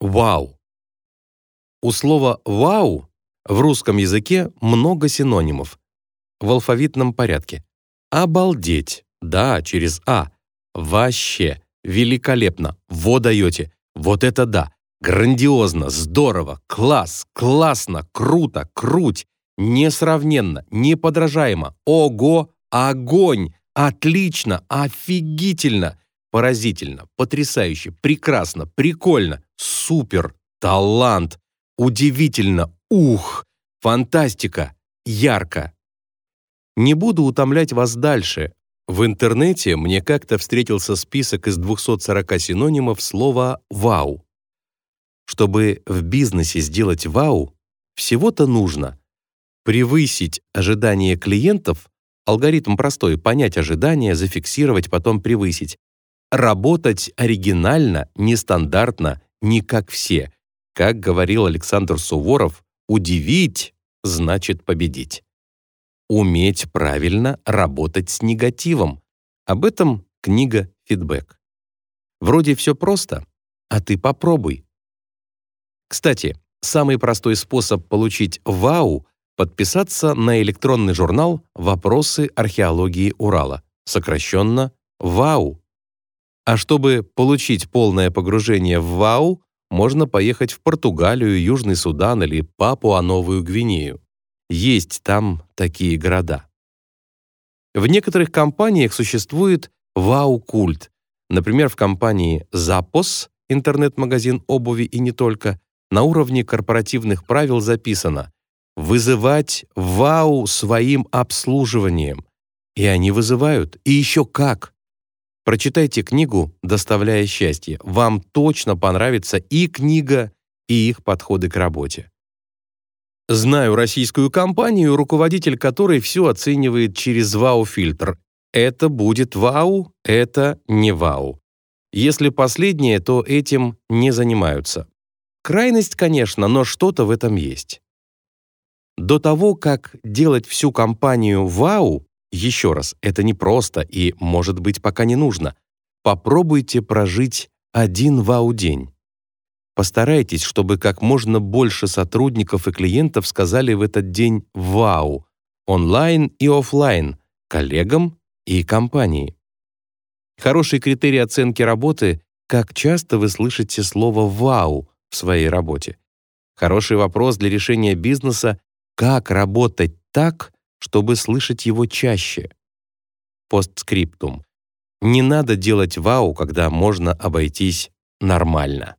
Вау. У слова «вау» в русском языке много синонимов. В алфавитном порядке. Обалдеть. Да, через «а». Вообще. Великолепно. Во даете. Вот это да. Грандиозно, здорово, класс, классно, круто, круть, несравненно, неподражаемо, ого, огонь, отлично, офигительно, поразительно, потрясающе, прекрасно, прикольно, супер, талант, удивительно, ух, фантастика, ярко. Не буду утомлять вас дальше. В интернете мне как-то встретился список из 240 синонимов слова «вау». Чтобы в бизнесе сделать вау, всего-то нужно превысить ожидания клиентов, алгоритм простой, понять ожидания, зафиксировать, потом превысить, работать оригинально, нестандартно, не как все. Как говорил Александр Суворов, удивить значит победить. Уметь правильно работать с негативом. Об этом книга «Фидбэк». Вроде все просто, а ты попробуй. Кстати, самый простой способ получить «Вау» — подписаться на электронный журнал «Вопросы археологии Урала», сокращенно «ВАУ». А чтобы получить полное погружение в ВАУ, можно поехать в Португалию, Южный Судан или Папуа-Новую Гвинею. Есть там такие города. В некоторых компаниях существует ВАУ-культ. Например, в компании «Запос» интернет-магазин обуви и не только, на уровне корпоративных правил записано «вызывать вау своим обслуживанием». И они вызывают, и еще как. Прочитайте книгу «Доставляя счастье». Вам точно понравится и книга, и их подходы к работе. Знаю российскую компанию, руководитель которой все оценивает через вау-фильтр. Это будет вау, это не вау. Если последнее, то этим не занимаются. Крайность, конечно, но что-то в этом есть. До того, как делать всю компанию вау, еще раз, это не просто и, может быть, пока не нужно. Попробуйте прожить один вау-день. Постарайтесь, чтобы как можно больше сотрудников и клиентов сказали в этот день «Вау!» онлайн и офлайн, коллегам и компании. Хороший критерий оценки работы — как часто вы слышите слово «Вау!» в своей работе. Хороший вопрос для решения бизнеса — как работать так, чтобы слышать его чаще? Постскриптум. Не надо делать вау, когда можно обойтись нормально.